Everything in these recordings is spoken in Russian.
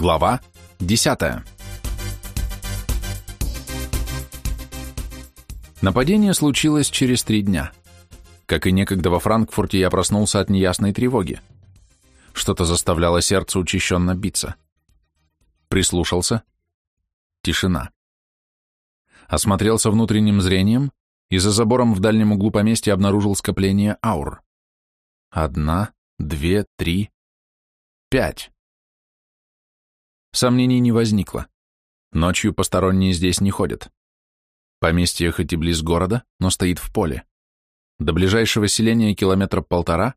Глава 10. Нападение случилось через три дня. Как и некогда во Франкфурте, я проснулся от неясной тревоги. Что-то заставляло сердце учащенно биться. Прислушался. Тишина. Осмотрелся внутренним зрением и за забором в дальнем углу поместья обнаружил скопление аур. Одна, две, три, пять. Сомнений не возникло. Ночью посторонние здесь не ходят. Поместье хоть и близ города, но стоит в поле. До ближайшего селения километра полтора,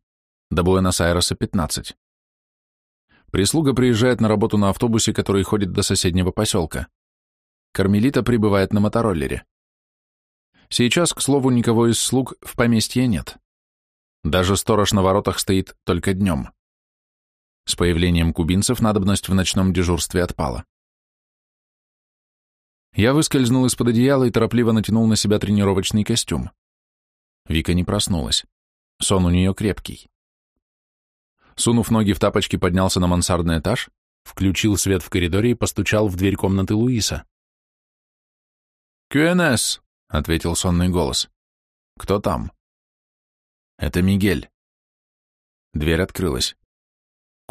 до Буэнос-Айреса 15. Прислуга приезжает на работу на автобусе, который ходит до соседнего поселка. Кармелита прибывает на мотороллере. Сейчас, к слову, никого из слуг в поместье нет. Даже сторож на воротах стоит только днем. С появлением кубинцев надобность в ночном дежурстве отпала. Я выскользнул из-под одеяла и торопливо натянул на себя тренировочный костюм. Вика не проснулась. Сон у нее крепкий. Сунув ноги в тапочки, поднялся на мансардный этаж, включил свет в коридоре и постучал в дверь комнаты Луиса. «Кюэнес!» — ответил сонный голос. «Кто там?» «Это Мигель». Дверь открылась.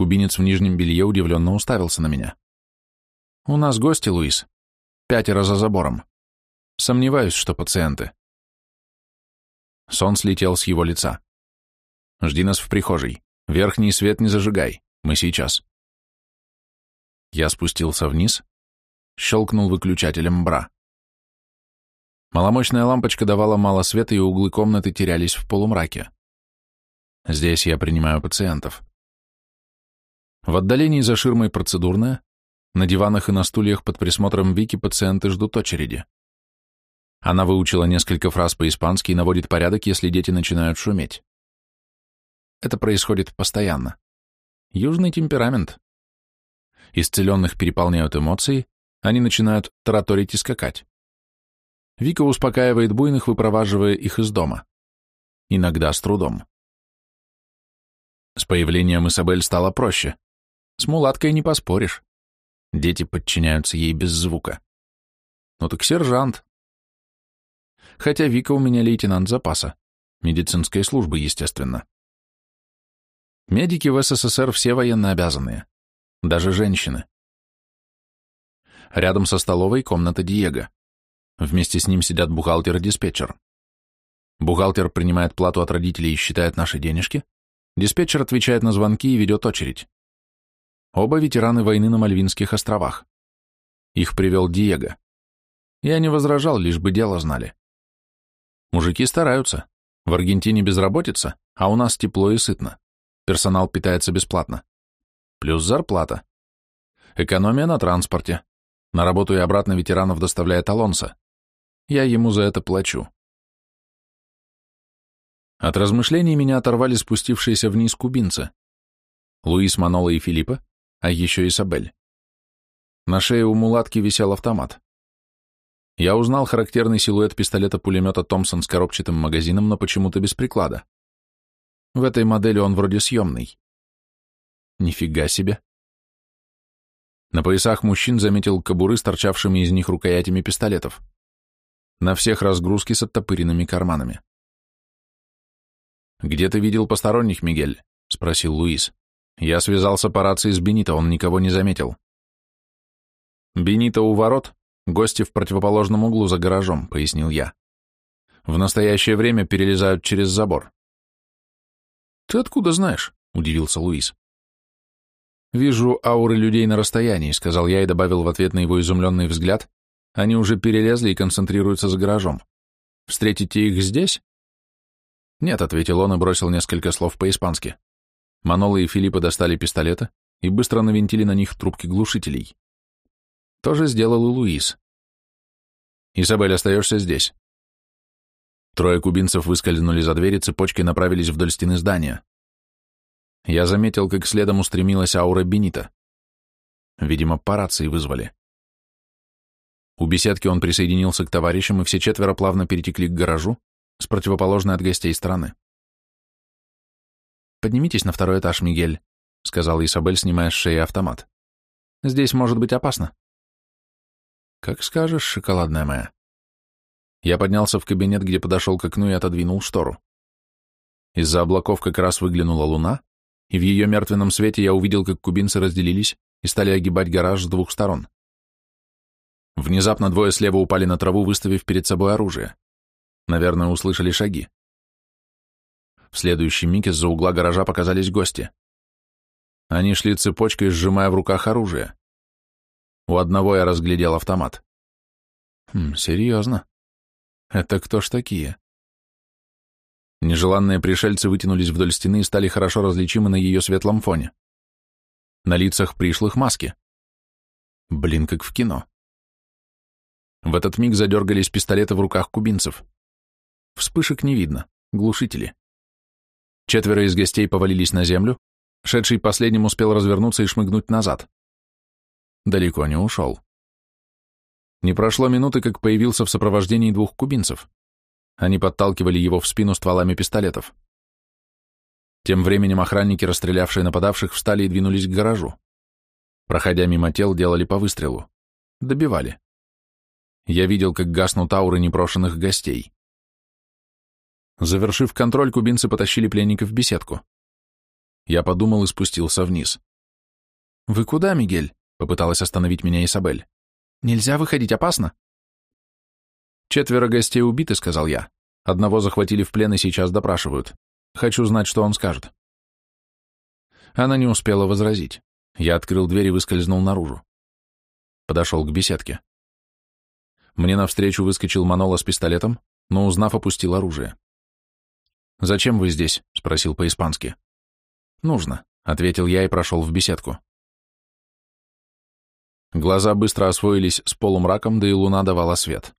Кубинец в нижнем белье удивленно уставился на меня. «У нас гости, Луис. Пятеро за забором. Сомневаюсь, что пациенты». Сон слетел с его лица. «Жди нас в прихожей. Верхний свет не зажигай. Мы сейчас». Я спустился вниз, щелкнул выключателем бра. Маломощная лампочка давала мало света, и углы комнаты терялись в полумраке. Здесь я принимаю пациентов. В отдалении за ширмой процедурная, на диванах и на стульях под присмотром Вики пациенты ждут очереди. Она выучила несколько фраз по-испански и наводит порядок, если дети начинают шуметь. Это происходит постоянно. Южный темперамент. Исцеленных переполняют эмоции, они начинают тараторить и скакать. Вика успокаивает буйных, выпроваживая их из дома. Иногда с трудом. С появлением Isabel стало проще. С мулаткой не поспоришь. Дети подчиняются ей без звука. Ну так сержант. Хотя Вика у меня лейтенант запаса. Медицинской службы, естественно. Медики в СССР все военно обязанные. Даже женщины. Рядом со столовой комната Диего. Вместе с ним сидят бухгалтер и диспетчер. Бухгалтер принимает плату от родителей и считает наши денежки. Диспетчер отвечает на звонки и ведет очередь. Оба ветераны войны на Мальвинских островах. Их привел Диего. Я не возражал, лишь бы дело знали. Мужики стараются. В Аргентине безработица, а у нас тепло и сытно. Персонал питается бесплатно. Плюс зарплата. Экономия на транспорте. На работу и обратно ветеранов доставляет Алонсо. Я ему за это плачу. От размышлений меня оторвали спустившиеся вниз кубинцы. Луис Манола и Филиппа а еще Исабель. На шее у мулатки висел автомат. Я узнал характерный силуэт пистолета-пулемета Томпсон с коробчатым магазином, но почему-то без приклада. В этой модели он вроде съемный. Нифига себе. На поясах мужчин заметил кобуры с торчавшими из них рукоятями пистолетов. На всех разгрузки с оттопыренными карманами. «Где ты видел посторонних, Мигель?» — спросил Луис. Я связался по рации с Бенито, он никого не заметил. Бенито у ворот, гости в противоположном углу за гаражом, пояснил я. В настоящее время перелезают через забор. Ты откуда знаешь? Удивился Луис. Вижу ауры людей на расстоянии, сказал я и добавил в ответ на его изумленный взгляд. Они уже перелезли и концентрируются за гаражом. Встретите их здесь? Нет, ответил он и бросил несколько слов по-испански. Манола и Филиппа достали пистолеты и быстро навинтили на них трубки глушителей. То же сделал и Луис. «Изабель, остаешься здесь». Трое кубинцев выскользнули за дверь и цепочкой направились вдоль стены здания. Я заметил, как следом устремилась аура Бенита. Видимо, по рации вызвали. У беседки он присоединился к товарищам, и все четверо плавно перетекли к гаражу с противоположной от гостей стороны. «Поднимитесь на второй этаж, Мигель», — сказала Исабель, снимая с шеи автомат. Здесь может быть опасно. Как скажешь, шоколадная моя. Я поднялся в кабинет, где подошел к окну и отодвинул штору. Из-за облаков как раз выглянула луна, и в ее мертвенном свете я увидел, как кубинцы разделились и стали огибать гараж с двух сторон. Внезапно двое слева упали на траву, выставив перед собой оружие. Наверное, услышали шаги. В следующий миг из-за угла гаража показались гости. Они шли цепочкой, сжимая в руках оружие. У одного я разглядел автомат. Хм, серьезно. Это кто ж такие? Нежеланные пришельцы вытянулись вдоль стены и стали хорошо различимы на ее светлом фоне. На лицах пришлых маски. Блин, как в кино. В этот миг задергались пистолеты в руках кубинцев. Вспышек не видно, глушители. Четверо из гостей повалились на землю, шедший последним успел развернуться и шмыгнуть назад. Далеко не ушел. Не прошло минуты, как появился в сопровождении двух кубинцев. Они подталкивали его в спину стволами пистолетов. Тем временем охранники, расстрелявшие нападавших, встали и двинулись к гаражу. Проходя мимо тел, делали по выстрелу. Добивали. Я видел, как гаснут ауры непрошенных гостей. Завершив контроль, кубинцы потащили пленников в беседку. Я подумал и спустился вниз. «Вы куда, Мигель?» — попыталась остановить меня Исабель. «Нельзя выходить, опасно». «Четверо гостей убиты», — сказал я. «Одного захватили в плен и сейчас допрашивают. Хочу знать, что он скажет». Она не успела возразить. Я открыл дверь и выскользнул наружу. Подошел к беседке. Мне навстречу выскочил Манола с пистолетом, но, узнав, опустил оружие. «Зачем вы здесь?» — спросил по-испански. «Нужно», — ответил я и прошел в беседку. Глаза быстро освоились с полумраком, да и луна давала свет.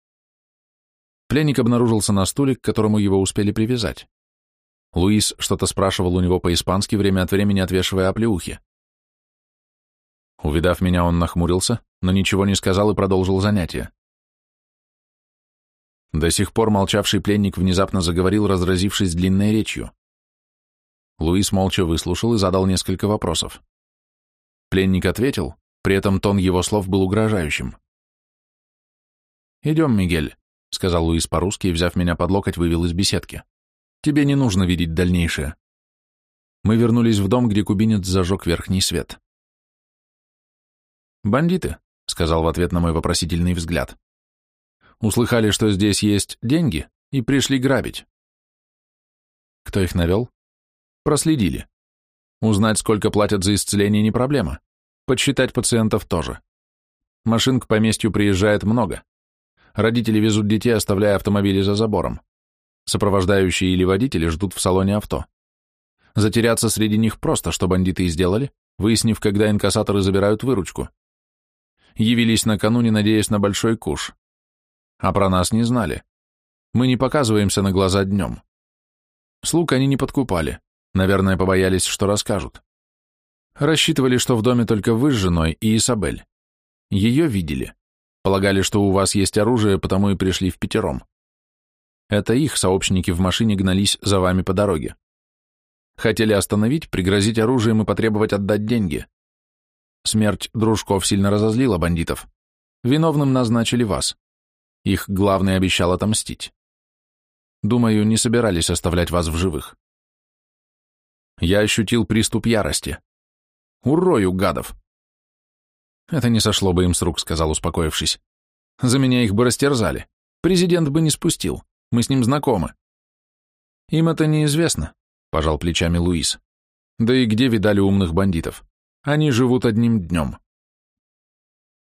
Пленник обнаружился на стуле, к которому его успели привязать. Луис что-то спрашивал у него по-испански, время от времени отвешивая оплеухи. Увидав меня, он нахмурился, но ничего не сказал и продолжил занятие. До сих пор молчавший пленник внезапно заговорил, разразившись длинной речью. Луис молча выслушал и задал несколько вопросов. Пленник ответил, при этом тон его слов был угрожающим. «Идем, Мигель», — сказал Луис по-русски и, взяв меня под локоть, вывел из беседки. «Тебе не нужно видеть дальнейшее». Мы вернулись в дом, где кубинец зажег верхний свет. «Бандиты», — сказал в ответ на мой вопросительный взгляд. Услыхали, что здесь есть деньги, и пришли грабить. Кто их навел? Проследили. Узнать, сколько платят за исцеление, не проблема. Подсчитать пациентов тоже. Машин к поместью приезжает много. Родители везут детей, оставляя автомобили за забором. Сопровождающие или водители ждут в салоне авто. Затеряться среди них просто, что бандиты и сделали, выяснив, когда инкассаторы забирают выручку. Явились накануне, надеясь на большой куш а про нас не знали. Мы не показываемся на глаза днем. Слуг они не подкупали, наверное, побоялись, что расскажут. Рассчитывали, что в доме только вы с женой и Исабель. Ее видели. Полагали, что у вас есть оружие, потому и пришли в пятером. Это их сообщники в машине гнались за вами по дороге. Хотели остановить, пригрозить оружием и потребовать отдать деньги. Смерть дружков сильно разозлила бандитов. Виновным назначили вас. Их главный обещал отомстить. Думаю, не собирались оставлять вас в живых. Я ощутил приступ ярости. Урою, гадов! Это не сошло бы им с рук, сказал, успокоившись. За меня их бы растерзали. Президент бы не спустил. Мы с ним знакомы. Им это неизвестно, пожал плечами Луис. Да и где видали умных бандитов? Они живут одним днем.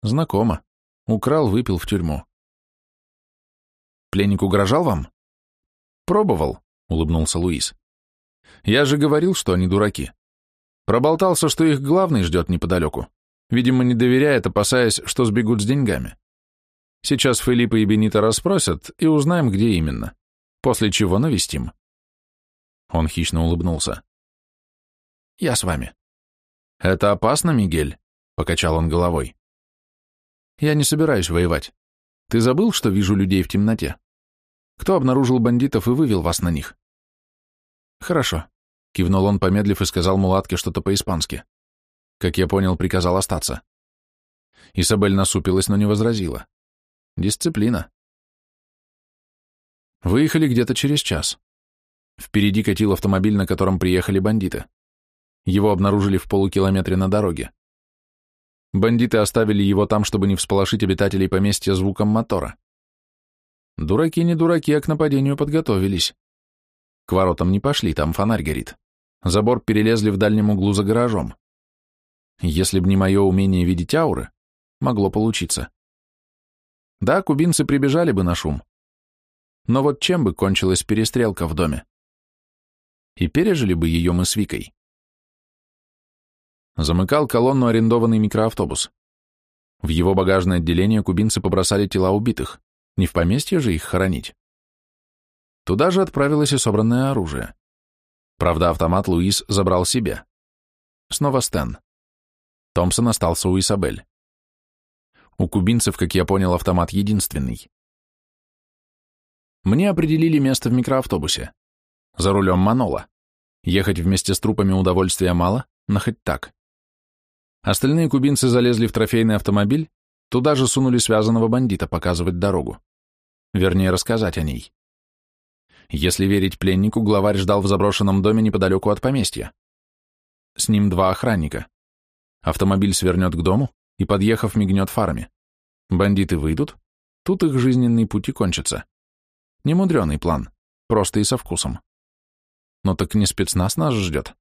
Знакомо. Украл, выпил в тюрьму. Пленник угрожал вам? Пробовал, улыбнулся Луис. Я же говорил, что они дураки. Проболтался, что их главный ждет неподалеку. Видимо, не доверяет, опасаясь, что сбегут с деньгами. Сейчас Филиппа и Бенита расспросят и узнаем, где именно. После чего навестим. Он хищно улыбнулся. Я с вами. Это опасно, Мигель? Покачал он головой. Я не собираюсь воевать. Ты забыл, что вижу людей в темноте? Кто обнаружил бандитов и вывел вас на них? Хорошо. Кивнул он, помедлив, и сказал мулатке что-то по-испански. Как я понял, приказал остаться. Исабель насупилась, но не возразила. Дисциплина. Выехали где-то через час. Впереди катил автомобиль, на котором приехали бандиты. Его обнаружили в полукилометре на дороге. Бандиты оставили его там, чтобы не всполошить обитателей поместья звуком мотора. Дураки не дураки, а к нападению подготовились. К воротам не пошли, там фонарь горит. Забор перелезли в дальнем углу за гаражом. Если б не мое умение видеть ауры, могло получиться. Да, кубинцы прибежали бы на шум. Но вот чем бы кончилась перестрелка в доме? И пережили бы ее мы с Викой. Замыкал колонну арендованный микроавтобус. В его багажное отделение кубинцы побросали тела убитых. Не в поместье же их хоронить. Туда же отправилось и собранное оружие. Правда, автомат Луис забрал себе. Снова Стэн. Томпсон остался у Исабель. У кубинцев, как я понял, автомат единственный. Мне определили место в микроавтобусе. За рулем Манола. Ехать вместе с трупами удовольствия мало, но хоть так. Остальные кубинцы залезли в трофейный автомобиль, туда же сунули связанного бандита показывать дорогу. Вернее, рассказать о ней. Если верить пленнику, главарь ждал в заброшенном доме неподалеку от поместья. С ним два охранника. Автомобиль свернет к дому и, подъехав, мигнет фарами. Бандиты выйдут, тут их жизненный путь и кончится. Немудренный план, просто и со вкусом. Но так не спецназ нас ждет.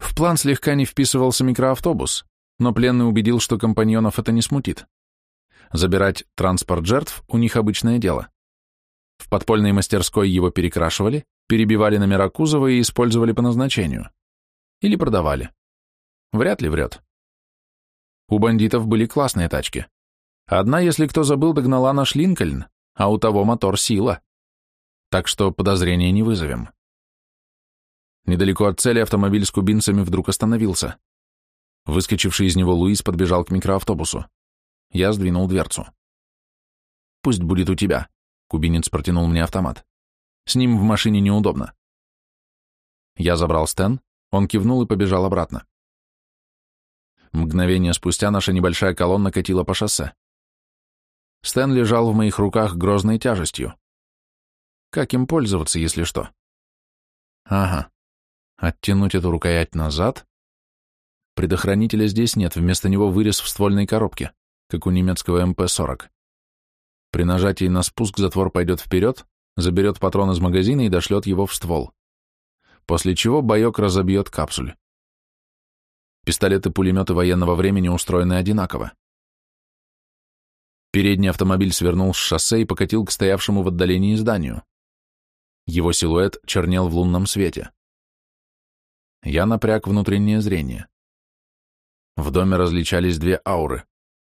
В план слегка не вписывался микроавтобус, но пленный убедил, что компаньонов это не смутит. Забирать транспорт жертв у них обычное дело. В подпольной мастерской его перекрашивали, перебивали номера кузова и использовали по назначению. Или продавали. Вряд ли врет. У бандитов были классные тачки. Одна, если кто забыл, догнала наш Линкольн, а у того мотор сила. Так что подозрения не вызовем. Недалеко от цели автомобиль с кубинцами вдруг остановился. Выскочивший из него Луис подбежал к микроавтобусу. Я сдвинул дверцу. «Пусть будет у тебя», — кубинец протянул мне автомат. «С ним в машине неудобно». Я забрал Стэн, он кивнул и побежал обратно. Мгновение спустя наша небольшая колонна катила по шоссе. Стэн лежал в моих руках грозной тяжестью. Как им пользоваться, если что? Ага. Оттянуть эту рукоять назад? Предохранителя здесь нет, вместо него вырез в ствольной коробке, как у немецкого МП-40. При нажатии на спуск затвор пойдет вперед, заберет патрон из магазина и дошлет его в ствол. После чего боек разобьет капсуль. Пистолеты-пулеметы военного времени устроены одинаково. Передний автомобиль свернул с шоссе и покатил к стоявшему в отдалении зданию. Его силуэт чернел в лунном свете. Я напряг внутреннее зрение. В доме различались две ауры.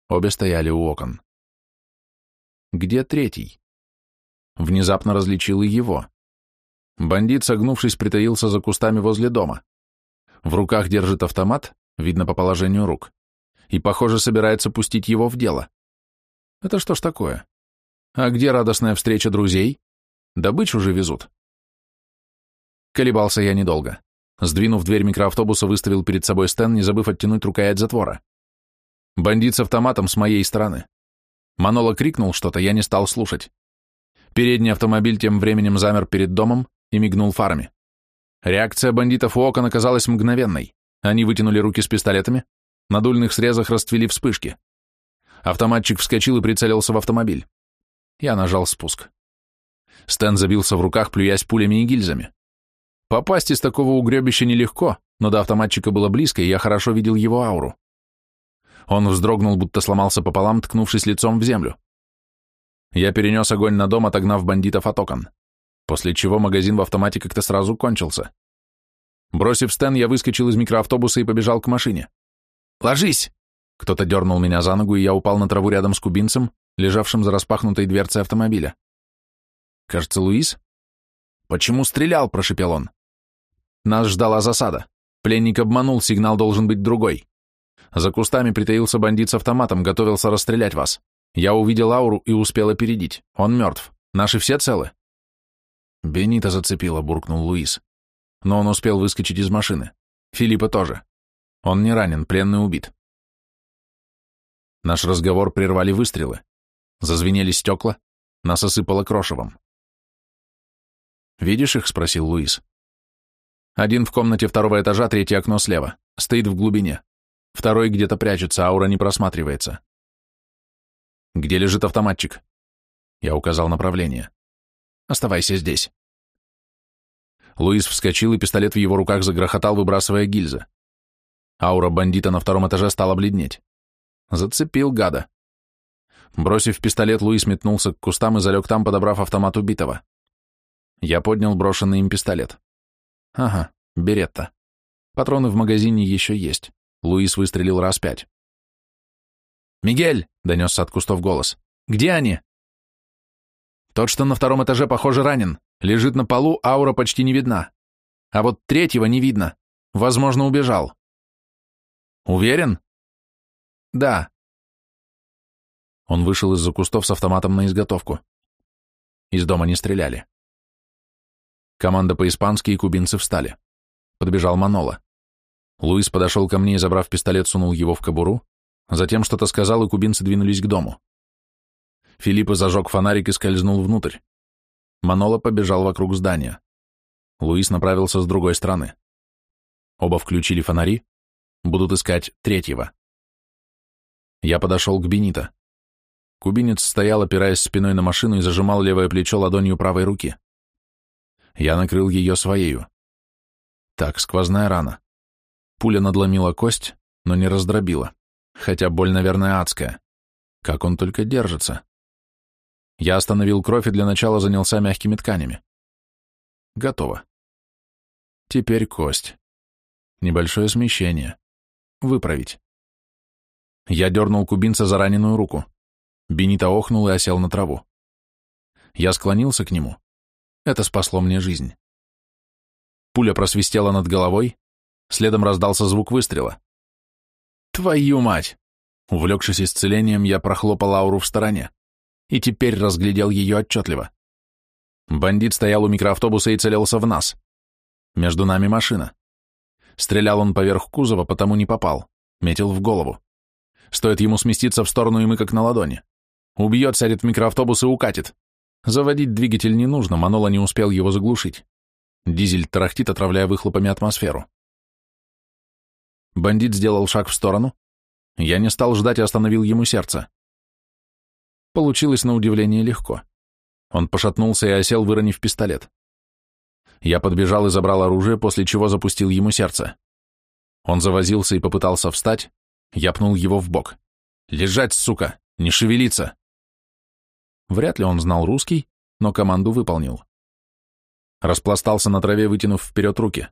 Обе стояли у окон. Где третий? Внезапно различил и его. Бандит, согнувшись, притаился за кустами возле дома. В руках держит автомат, видно по положению рук, и, похоже, собирается пустить его в дело. Это что ж такое? А где радостная встреча друзей? Добычу же везут. Колебался я недолго. Сдвинув дверь микроавтобуса, выставил перед собой Стэн, не забыв оттянуть рукоять затвора. Бандит с автоматом с моей стороны. Манола крикнул что-то, я не стал слушать. Передний автомобиль тем временем замер перед домом и мигнул фарами. Реакция бандитов у окон оказалась мгновенной. Они вытянули руки с пистолетами, на дульных срезах расцвели вспышки. Автоматчик вскочил и прицелился в автомобиль. Я нажал спуск. Стэн забился в руках, плюясь пулями и гильзами. Попасть из такого угребища нелегко, но до автоматчика было близко, и я хорошо видел его ауру. Он вздрогнул, будто сломался пополам, ткнувшись лицом в землю. Я перенес огонь на дом, отогнав бандитов от окон, после чего магазин в автомате как-то сразу кончился. Бросив стен, я выскочил из микроавтобуса и побежал к машине. «Ложись!» Кто-то дернул меня за ногу, и я упал на траву рядом с кубинцем, лежавшим за распахнутой дверцей автомобиля. «Кажется, Луис?» «Почему стрелял?» – прошепел он. Нас ждала засада. Пленник обманул, сигнал должен быть другой. За кустами притаился бандит с автоматом, готовился расстрелять вас. Я увидел ауру и успел опередить. Он мертв. Наши все целы?» «Бенита зацепила», — буркнул Луис но он успел выскочить из машины. Филиппа тоже. Он не ранен, пленный убит. Наш разговор прервали выстрелы. Зазвенели стекла, нас осыпало крошевом. «Видишь их?» — спросил Луис. «Один в комнате второго этажа, третье окно слева. Стоит в глубине. Второй где-то прячется, аура не просматривается». «Где лежит автоматчик?» Я указал направление. «Оставайся здесь». Луис вскочил, и пистолет в его руках загрохотал, выбрасывая гильзы. Аура бандита на втором этаже стала бледнеть. Зацепил гада. Бросив пистолет, Луис метнулся к кустам и залег там, подобрав автомат убитого. Я поднял брошенный им пистолет. Ага, беретта. Патроны в магазине еще есть. Луис выстрелил раз пять. «Мигель!» — донесся от кустов голос. «Где они?» «Тот, что на втором этаже, похоже, ранен. Лежит на полу, аура почти не видна. А вот третьего не видно. Возможно, убежал». «Уверен?» «Да». Он вышел из-за кустов с автоматом на изготовку. Из дома не стреляли. Команда по-испански и кубинцы встали. Подбежал Манола. Луис подошел ко мне и, забрав пистолет, сунул его в кобуру, затем что-то сказал, и кубинцы двинулись к дому. Филиппа зажег фонарик и скользнул внутрь. Манола побежал вокруг здания. Луис направился с другой стороны. Оба включили фонари, будут искать третьего. Я подошел к Бенито. Кубинец стоял, опираясь спиной на машину и зажимал левое плечо ладонью правой руки. Я накрыл ее своею. Так, сквозная рана. Пуля надломила кость, но не раздробила. Хотя боль, наверное, адская. Как он только держится. Я остановил кровь и для начала занялся мягкими тканями. Готово. Теперь кость. Небольшое смещение. Выправить. Я дернул кубинца за раненую руку. Бенита охнул и осел на траву. Я склонился к нему. Это спасло мне жизнь. Пуля просвистела над головой, следом раздался звук выстрела. «Твою мать!» Увлекшись исцелением, я прохлопал ауру в стороне и теперь разглядел ее отчетливо. Бандит стоял у микроавтобуса и целился в нас. Между нами машина. Стрелял он поверх кузова, потому не попал. Метил в голову. Стоит ему сместиться в сторону, и мы как на ладони. Убьет, сядет в микроавтобус и укатит. Заводить двигатель не нужно, Манола не успел его заглушить. Дизель тарахтит, отравляя выхлопами атмосферу. Бандит сделал шаг в сторону. Я не стал ждать и остановил ему сердце. Получилось на удивление легко. Он пошатнулся и осел, выронив пистолет. Я подбежал и забрал оружие, после чего запустил ему сердце. Он завозился и попытался встать, я пнул его в бок. «Лежать, сука! Не шевелиться!» Вряд ли он знал русский, но команду выполнил. Распластался на траве, вытянув вперед руки.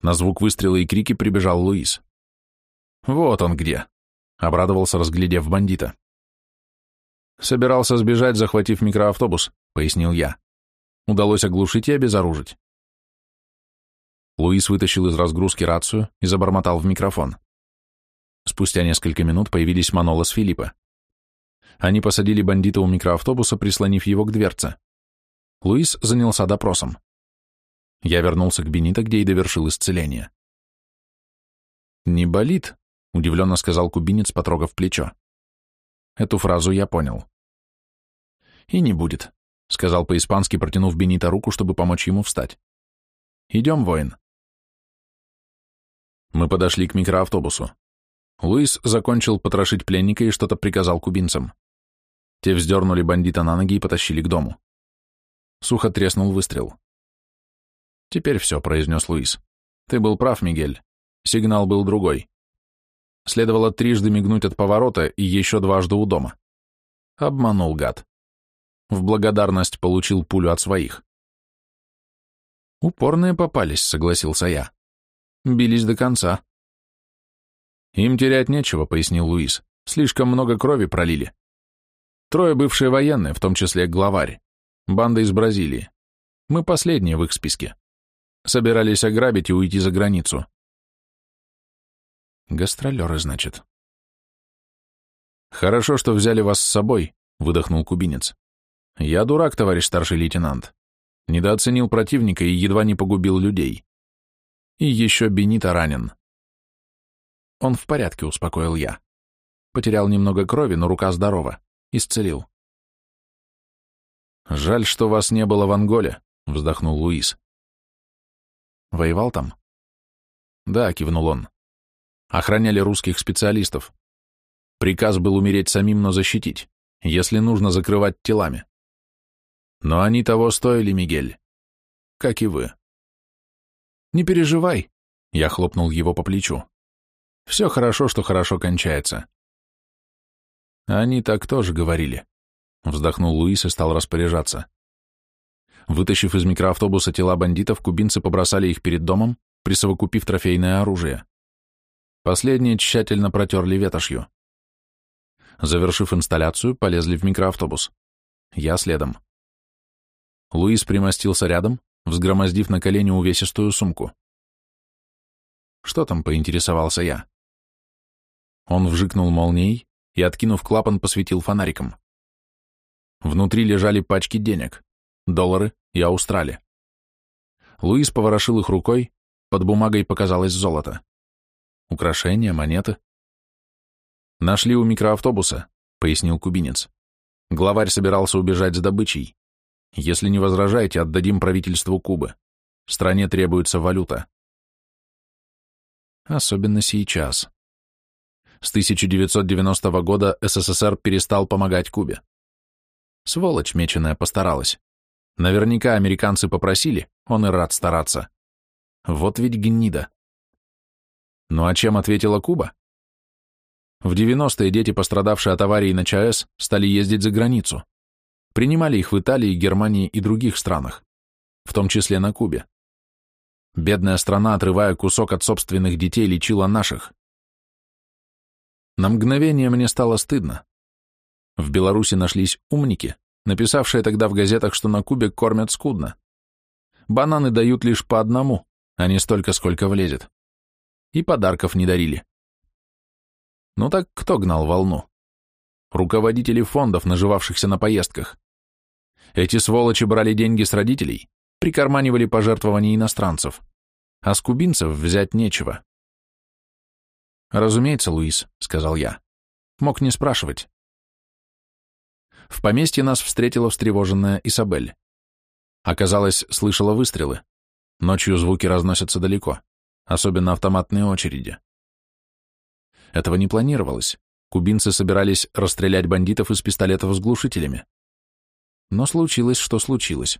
На звук выстрела и крики прибежал Луис. «Вот он где!» — обрадовался, разглядев бандита. «Собирался сбежать, захватив микроавтобус», — пояснил я. Удалось оглушить и обезоружить. Луис вытащил из разгрузки рацию и забормотал в микрофон. Спустя несколько минут появились Манола с Филиппа. Они посадили бандита у микроавтобуса, прислонив его к дверце. Луис занялся допросом. Я вернулся к Бенито, где и довершил исцеление. «Не болит?» — удивленно сказал кубинец, потрогав плечо. Эту фразу я понял. «И не будет», — сказал по-испански, протянув Бенито руку, чтобы помочь ему встать. «Идем, воин». Мы подошли к микроавтобусу. Луис закончил потрошить пленника и что-то приказал кубинцам. Те вздернули бандита на ноги и потащили к дому. Сухо треснул выстрел. «Теперь все», — произнес Луис. «Ты был прав, Мигель. Сигнал был другой. Следовало трижды мигнуть от поворота и еще дважды у дома. Обманул гад. В благодарность получил пулю от своих». «Упорные попались», — согласился я. «Бились до конца». «Им терять нечего», — пояснил Луис. «Слишком много крови пролили. Трое бывшие военные, в том числе главарь. Банда из Бразилии. Мы последние в их списке. Собирались ограбить и уйти за границу. Гастролеры, значит. Хорошо, что взяли вас с собой, выдохнул кубинец. Я дурак, товарищ старший лейтенант. Недооценил противника и едва не погубил людей. И еще Бенита ранен. Он в порядке, успокоил я. Потерял немного крови, но рука здорова. Исцелил. «Жаль, что вас не было в Анголе», — вздохнул Луис. «Воевал там?» «Да», — кивнул он. «Охраняли русских специалистов. Приказ был умереть самим, но защитить. Если нужно, закрывать телами. Но они того стоили, Мигель. Как и вы». «Не переживай», — я хлопнул его по плечу. «Все хорошо, что хорошо кончается». Они так тоже говорили. Вздохнул Луис и стал распоряжаться. Вытащив из микроавтобуса тела бандитов, кубинцы побросали их перед домом, присовокупив трофейное оружие. Последние тщательно протерли ветошью. Завершив инсталляцию, полезли в микроавтобус. Я следом. Луис примостился рядом, взгромоздив на колени увесистую сумку. «Что там?» — поинтересовался я. Он вжикнул молнией и, откинув клапан, посветил фонариком. Внутри лежали пачки денег, доллары и аустрали. Луис поворошил их рукой, под бумагой показалось золото. Украшения, монеты. Нашли у микроавтобуса, пояснил кубинец. Главарь собирался убежать с добычей. Если не возражаете, отдадим правительству Кубы. Стране требуется валюта. Особенно сейчас. С 1990 года СССР перестал помогать Кубе. Сволочь меченая постаралась. Наверняка американцы попросили, он и рад стараться. Вот ведь гнида. Ну а чем ответила Куба? В 90-е дети, пострадавшие от аварии на ЧАЭС, стали ездить за границу. Принимали их в Италии, Германии и других странах, в том числе на Кубе. Бедная страна, отрывая кусок от собственных детей, лечила наших. На мгновение мне стало стыдно. В Беларуси нашлись умники, написавшие тогда в газетах, что на Кубе кормят скудно. Бананы дают лишь по одному, а не столько, сколько влезет. И подарков не дарили. Ну так кто гнал волну? Руководители фондов, наживавшихся на поездках. Эти сволочи брали деньги с родителей, прикарманивали пожертвования иностранцев, а с кубинцев взять нечего. «Разумеется, Луис», — сказал я. Мог не спрашивать. В поместье нас встретила встревоженная Изабель. Оказалось, слышала выстрелы. Ночью звуки разносятся далеко, особенно автоматные очереди. Этого не планировалось. Кубинцы собирались расстрелять бандитов из пистолетов с глушителями. Но случилось, что случилось.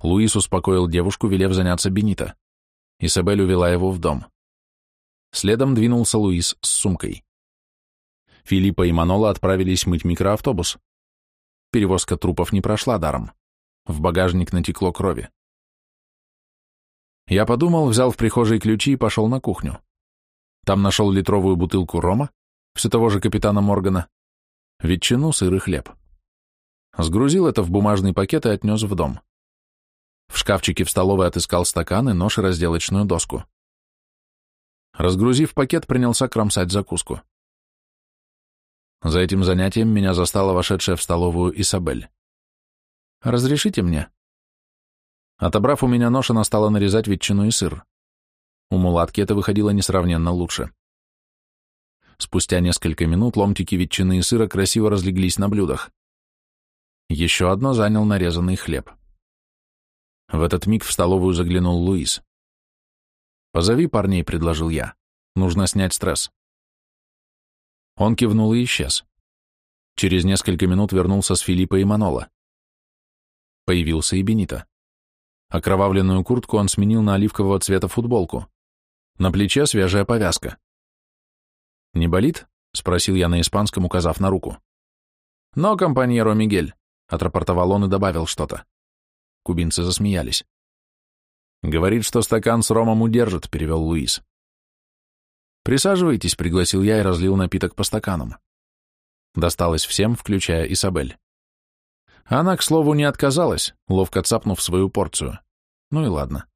Луис успокоил девушку, велев заняться Бенита. Изабель увела его в дом. Следом двинулся Луис с сумкой. Филиппа и Манола отправились мыть микроавтобус. Перевозка трупов не прошла даром. В багажник натекло крови. Я подумал, взял в прихожей ключи и пошел на кухню. Там нашел литровую бутылку рома, все того же капитана Моргана, ветчину, сыр и хлеб. Сгрузил это в бумажный пакет и отнес в дом. В шкафчике в столовой отыскал стаканы, нож и разделочную доску. Разгрузив пакет, принялся кромсать закуску. За этим занятием меня застала вошедшая в столовую Исабель. «Разрешите мне?» Отобрав у меня нож, она стала нарезать ветчину и сыр. У мулатки это выходило несравненно лучше. Спустя несколько минут ломтики ветчины и сыра красиво разлеглись на блюдах. Еще одно занял нарезанный хлеб. В этот миг в столовую заглянул Луис. «Позови парней», — предложил я. «Нужно снять стресс». Он кивнул и исчез. Через несколько минут вернулся с Филиппа и Манола. Появился и Бенита. Окровавленную куртку он сменил на оливкового цвета футболку. На плече свежая повязка. «Не болит?» — спросил я на испанском, указав на руку. «Но, компаньеро Мигель», — отрапортовал он и добавил что-то. Кубинцы засмеялись. «Говорит, что стакан с ромом удержит», — перевел Луис. «Присаживайтесь», — пригласил я и разлил напиток по стаканам. Досталось всем, включая Исабель. Она, к слову, не отказалась, ловко цапнув свою порцию. Ну и ладно.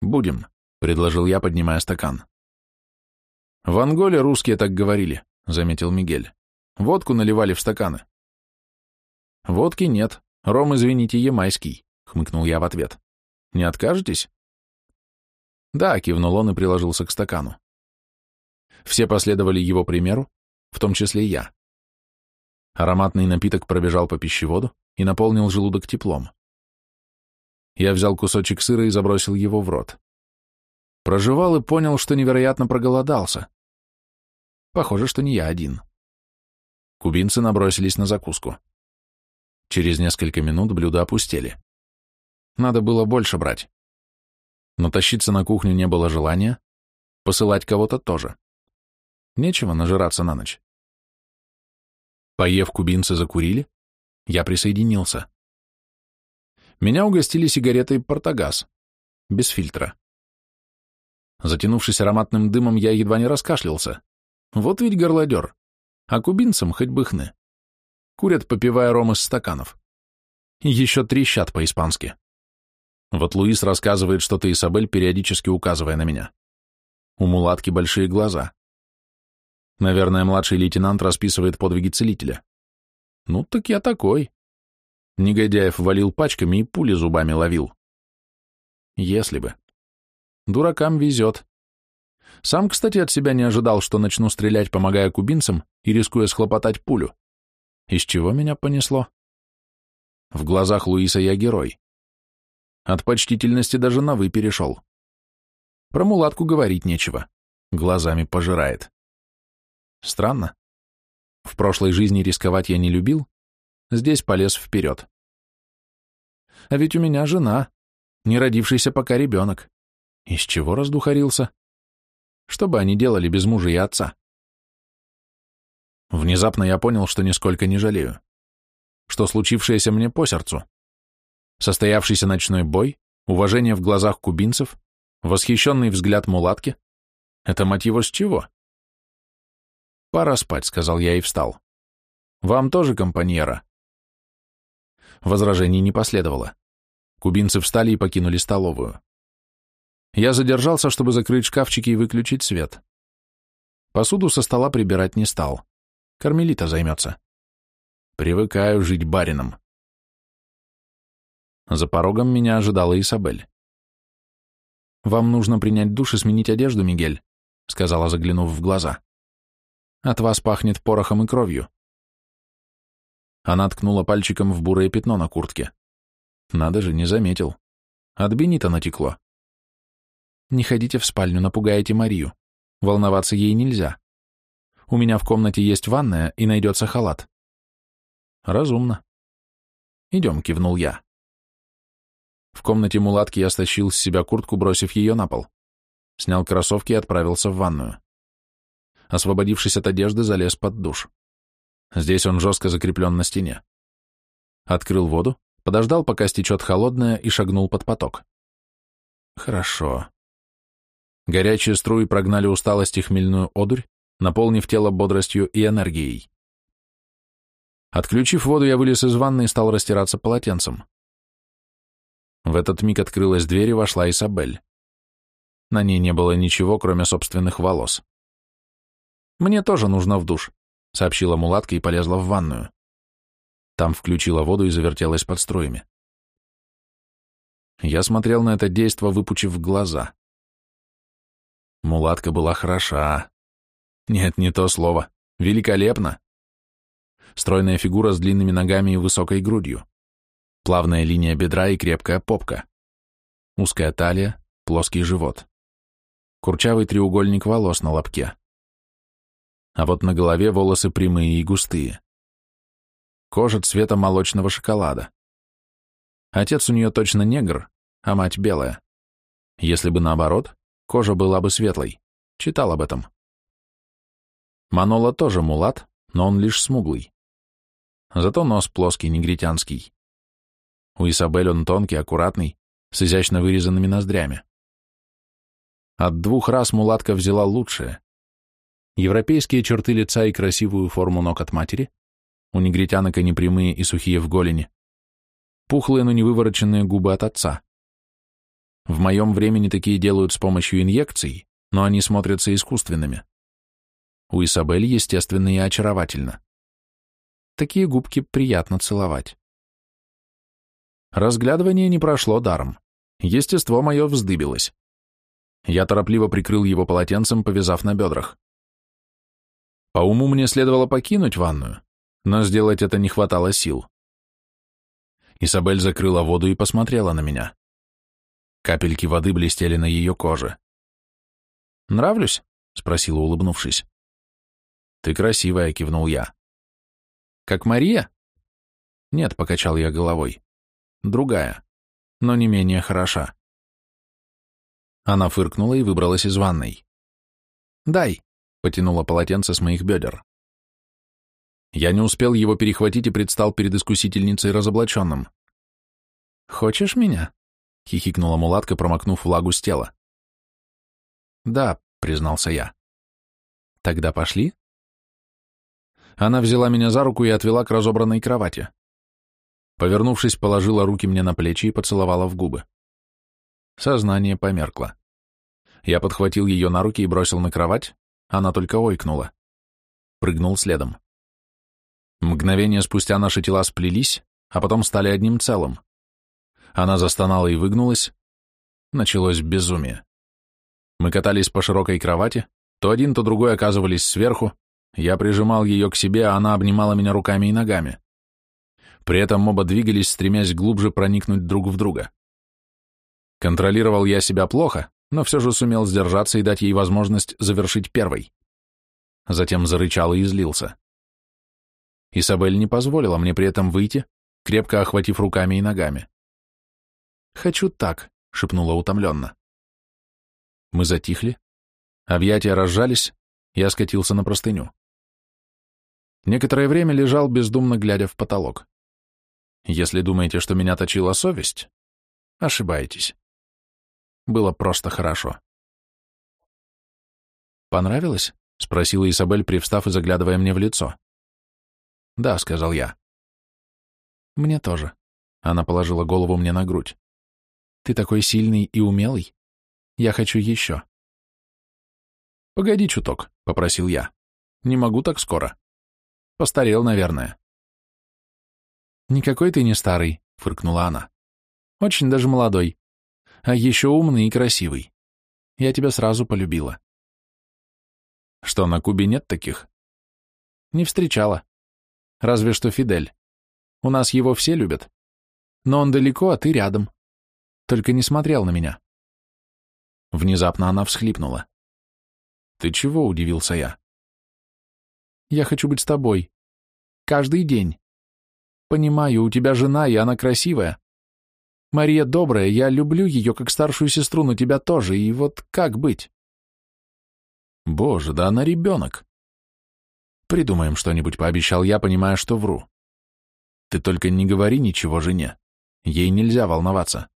«Будем», — предложил я, поднимая стакан. «В Анголе русские так говорили», — заметил Мигель. «Водку наливали в стаканы». «Водки нет. Ром, извините, ямайский», — хмыкнул я в ответ. «Не откажетесь?» «Да», — кивнул он и приложился к стакану. Все последовали его примеру, в том числе я. Ароматный напиток пробежал по пищеводу и наполнил желудок теплом. Я взял кусочек сыра и забросил его в рот. Прожевал и понял, что невероятно проголодался. Похоже, что не я один. Кубинцы набросились на закуску. Через несколько минут блюда опустели. Надо было больше брать. Но тащиться на кухню не было желания, посылать кого-то тоже. Нечего нажираться на ночь. Поев, кубинцы закурили, я присоединился. Меня угостили сигаретой «Портагаз», без фильтра. Затянувшись ароматным дымом, я едва не раскашлялся. Вот ведь горлодер. А кубинцам хоть бы хны. Курят, попивая ром из стаканов. Еще трещат по-испански. Вот Луис рассказывает что-то Isabel, периодически указывая на меня. У мулатки большие глаза. Наверное, младший лейтенант расписывает подвиги целителя. Ну, так я такой. Негодяев валил пачками и пули зубами ловил. Если бы. Дуракам везет. Сам, кстати, от себя не ожидал, что начну стрелять, помогая кубинцам и рискуя схлопотать пулю. Из чего меня понесло? В глазах Луиса я герой. От почтительности даже на «вы» перешел. Про мулатку говорить нечего. Глазами пожирает. Странно. В прошлой жизни рисковать я не любил, здесь полез вперед. А ведь у меня жена, не родившийся пока ребенок. Из чего раздухарился? Что бы они делали без мужа и отца? Внезапно я понял, что нисколько не жалею. Что случившееся мне по сердцу. Состоявшийся ночной бой, уважение в глазах кубинцев, восхищенный взгляд мулатки. Это мать его с чего? Пора спать, сказал я и встал. Вам тоже, компаньера. Возражений не последовало. Кубинцы встали и покинули столовую. Я задержался, чтобы закрыть шкафчики и выключить свет. Посуду со стола прибирать не стал. Кармелита займется. Привыкаю жить барином. За порогом меня ожидала Исабель. «Вам нужно принять душ и сменить одежду, Мигель», — сказала, заглянув в глаза. «От вас пахнет порохом и кровью». Она ткнула пальчиком в бурое пятно на куртке. Надо же, не заметил. От бенита натекло. Не ходите в спальню, напугаете Марию. Волноваться ей нельзя. У меня в комнате есть ванная и найдется халат. Разумно. Идем, кивнул я. В комнате мулатки я стащил с себя куртку, бросив ее на пол. Снял кроссовки и отправился в ванную. Освободившись от одежды, залез под душ. Здесь он жестко закреплен на стене. Открыл воду, подождал, пока стечет холодная, и шагнул под поток. Хорошо. Горячие струи прогнали усталость и хмельную одурь, наполнив тело бодростью и энергией. Отключив воду, я вылез из ванны и стал растираться полотенцем. В этот миг открылась дверь и вошла Исабель. На ней не было ничего, кроме собственных волос. «Мне тоже нужно в душ», — сообщила мулатка и полезла в ванную. Там включила воду и завертелась под струями. Я смотрел на это действо, выпучив глаза. Мулатка была хороша. Нет, не то слово. Великолепно. Стройная фигура с длинными ногами и высокой грудью. Плавная линия бедра и крепкая попка. Узкая талия, плоский живот. Курчавый треугольник волос на лобке. А вот на голове волосы прямые и густые. Кожа цвета молочного шоколада. Отец у нее точно негр, а мать белая. Если бы наоборот, кожа была бы светлой. Читал об этом. Манола тоже мулат, но он лишь смуглый. Зато нос плоский, негритянский. У Исабель он тонкий, аккуратный, с изящно вырезанными ноздрями. От двух раз мулатка взяла лучшее. Европейские черты лица и красивую форму ног от матери, у негритянок они прямые и сухие в голени, пухлые, но не вывороченные губы от отца. В моем времени такие делают с помощью инъекций, но они смотрятся искусственными. У Исабель естественно и очаровательно. Такие губки приятно целовать. Разглядывание не прошло даром. Естество мое вздыбилось. Я торопливо прикрыл его полотенцем, повязав на бедрах. По уму мне следовало покинуть ванную, но сделать это не хватало сил. Исабель закрыла воду и посмотрела на меня. Капельки воды блестели на ее коже. «Нравлюсь?» — спросила, улыбнувшись. «Ты красивая», — кивнул я. «Как Мария?» «Нет», — покачал я головой. «Другая, но не менее хороша». Она фыркнула и выбралась из ванной. «Дай», — потянула полотенце с моих бедер. Я не успел его перехватить и предстал перед искусительницей разоблаченным. «Хочешь меня?» — хихикнула мулатка, промокнув влагу с тела. «Да», — признался я. «Тогда пошли?» Она взяла меня за руку и отвела к разобранной кровати. Повернувшись, положила руки мне на плечи и поцеловала в губы. Сознание померкло. Я подхватил ее на руки и бросил на кровать, она только ойкнула. Прыгнул следом. Мгновение спустя наши тела сплелись, а потом стали одним целым. Она застонала и выгнулась. Началось безумие. Мы катались по широкой кровати, то один, то другой оказывались сверху, я прижимал ее к себе, а она обнимала меня руками и ногами. При этом оба двигались, стремясь глубже проникнуть друг в друга. Контролировал я себя плохо, но все же сумел сдержаться и дать ей возможность завершить первой. Затем зарычал и излился. Исабель не позволила мне при этом выйти, крепко охватив руками и ногами. «Хочу так», — шепнула утомленно. Мы затихли, объятия разжались, я скатился на простыню. Некоторое время лежал, бездумно глядя в потолок. Если думаете, что меня точила совесть, ошибаетесь. Было просто хорошо. «Понравилось?» — спросила Изабель, привстав и заглядывая мне в лицо. «Да», — сказал я. «Мне тоже». Она положила голову мне на грудь. «Ты такой сильный и умелый. Я хочу еще». «Погоди чуток», — попросил я. «Не могу так скоро». Постарел, наверное. «Никакой ты не старый», — фыркнула она. «Очень даже молодой. А еще умный и красивый. Я тебя сразу полюбила». «Что, на Кубе нет таких?» «Не встречала. Разве что Фидель. У нас его все любят. Но он далеко, а ты рядом. Только не смотрел на меня». Внезапно она всхлипнула. «Ты чего?» — удивился я. «Я хочу быть с тобой. Каждый день. Понимаю, у тебя жена, и она красивая. Мария добрая, я люблю ее как старшую сестру, но тебя тоже, и вот как быть? Боже, да она ребенок. Придумаем что-нибудь, пообещал я, понимая, что вру. Ты только не говори ничего жене. Ей нельзя волноваться.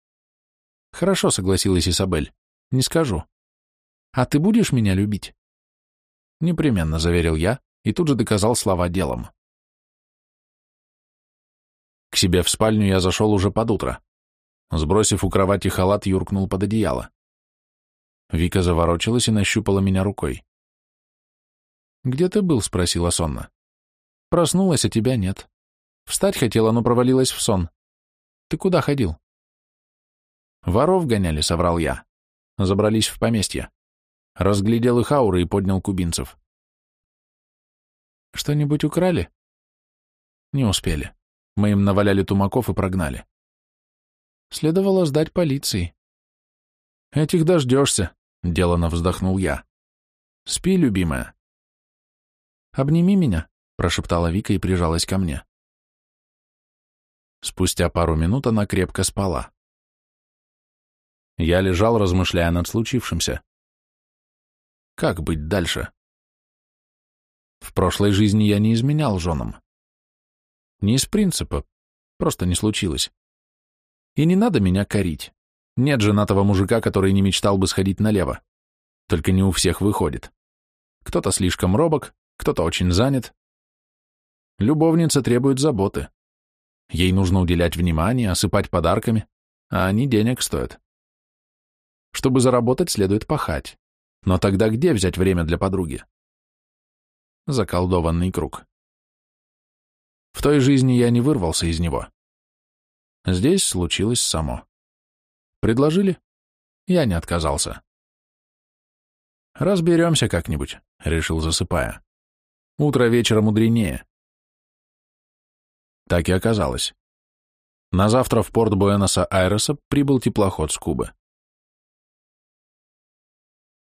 Хорошо, согласилась Исабель. Не скажу. А ты будешь меня любить? Непременно, заверил я, и тут же доказал слова делом. Себе в спальню я зашел уже под утро. Сбросив у кровати халат, юркнул под одеяло. Вика заворочилась и нащупала меня рукой. «Где ты был?» — спросила сонно. «Проснулась, а тебя нет. Встать хотела, но провалилась в сон. Ты куда ходил?» «Воров гоняли», — соврал я. Забрались в поместье. Разглядел их ауры и поднял кубинцев. «Что-нибудь украли?» «Не успели. Мы им наваляли тумаков и прогнали. Следовало сдать полиции. Этих дождешься, — делано вздохнул я. Спи, любимая. Обними меня, — прошептала Вика и прижалась ко мне. Спустя пару минут она крепко спала. Я лежал, размышляя над случившимся. Как быть дальше? В прошлой жизни я не изменял женам. Не из принципа, просто не случилось. И не надо меня корить. Нет женатого мужика, который не мечтал бы сходить налево. Только не у всех выходит. Кто-то слишком робок, кто-то очень занят. Любовница требует заботы. Ей нужно уделять внимание, осыпать подарками, а они денег стоят. Чтобы заработать, следует пахать. Но тогда где взять время для подруги? Заколдованный круг. В той жизни я не вырвался из него. Здесь случилось само. Предложили? Я не отказался. «Разберемся как-нибудь», — решил засыпая. Утро вечера мудренее. Так и оказалось. На завтра в порт Буэноса-Айреса прибыл теплоход с Кубы.